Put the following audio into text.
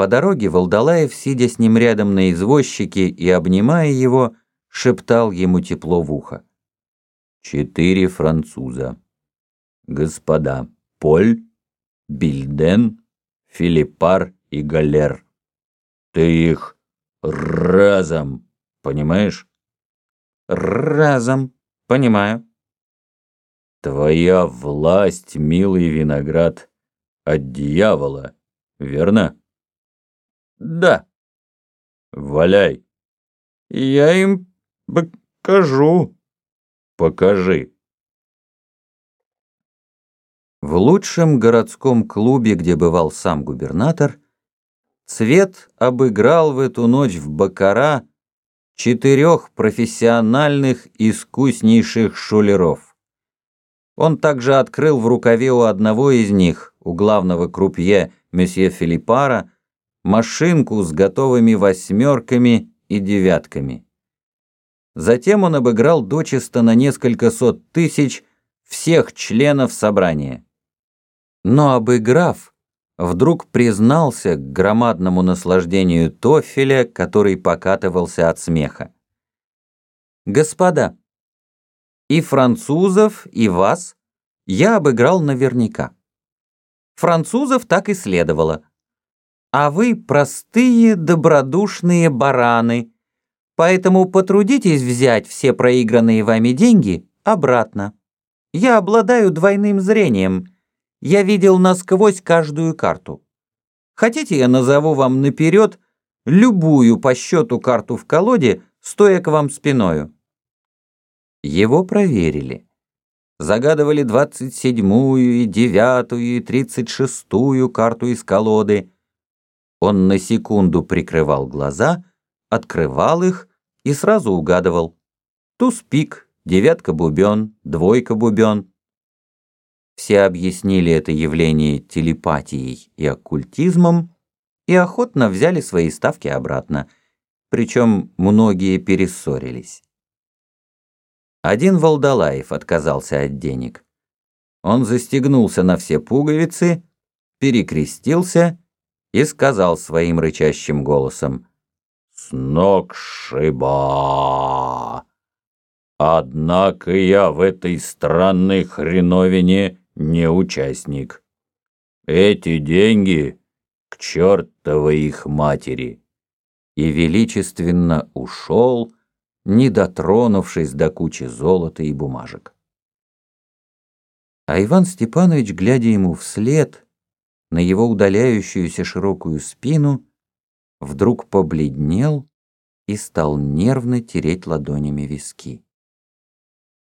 По дороге Волдалаев, сидя с ним рядом на извозчике и обнимая его, шептал ему тепло в ухо. «Четыре француза. Господа Поль, Бильден, Филиппар и Галер. Ты их разом, понимаешь?» «Разом, понимаю». «Твоя власть, милый виноград, от дьявола, верно?» Да. Валяй. Я им покажу. Покажи. В лучшем городском клубе, где бывал сам губернатор, Цвет обыграл в эту ночь в Бакара четырех профессиональных искуснейших шулеров. Он также открыл в рукаве у одного из них, у главного крупье месье Филиппара, машинку с готовыми восьмерками и девятками. Затем он обыграл дочисто на несколько сот тысяч всех членов собрания. Но обыграв, вдруг признался к громадному наслаждению Тофеля, который покатывался от смеха. «Господа, и французов, и вас я обыграл наверняка. Французов так и следовало а вы простые добродушные бараны, поэтому потрудитесь взять все проигранные вами деньги обратно. Я обладаю двойным зрением. Я видел насквозь каждую карту. Хотите, я назову вам наперед любую по счету карту в колоде, стоя к вам спиною?» Его проверили. Загадывали двадцать седьмую и девятую и тридцать шестую карту из колоды – он на секунду прикрывал глаза, открывал их и сразу угадывал. Туз-пик, девятка-бубен, двойка-бубен. Все объяснили это явление телепатией и оккультизмом и охотно взяли свои ставки обратно, причем многие перессорились. Один Волдалаев отказался от денег. Он застегнулся на все пуговицы, перекрестился и сказал своим рычащим голосом «Сногсшиба! Однако я в этой странной хреновине не участник. Эти деньги к чертовой их матери!» И величественно ушел, не дотронувшись до кучи золота и бумажек. А Иван Степанович, глядя ему вслед, на его удаляющуюся широкую спину, вдруг побледнел и стал нервно тереть ладонями виски.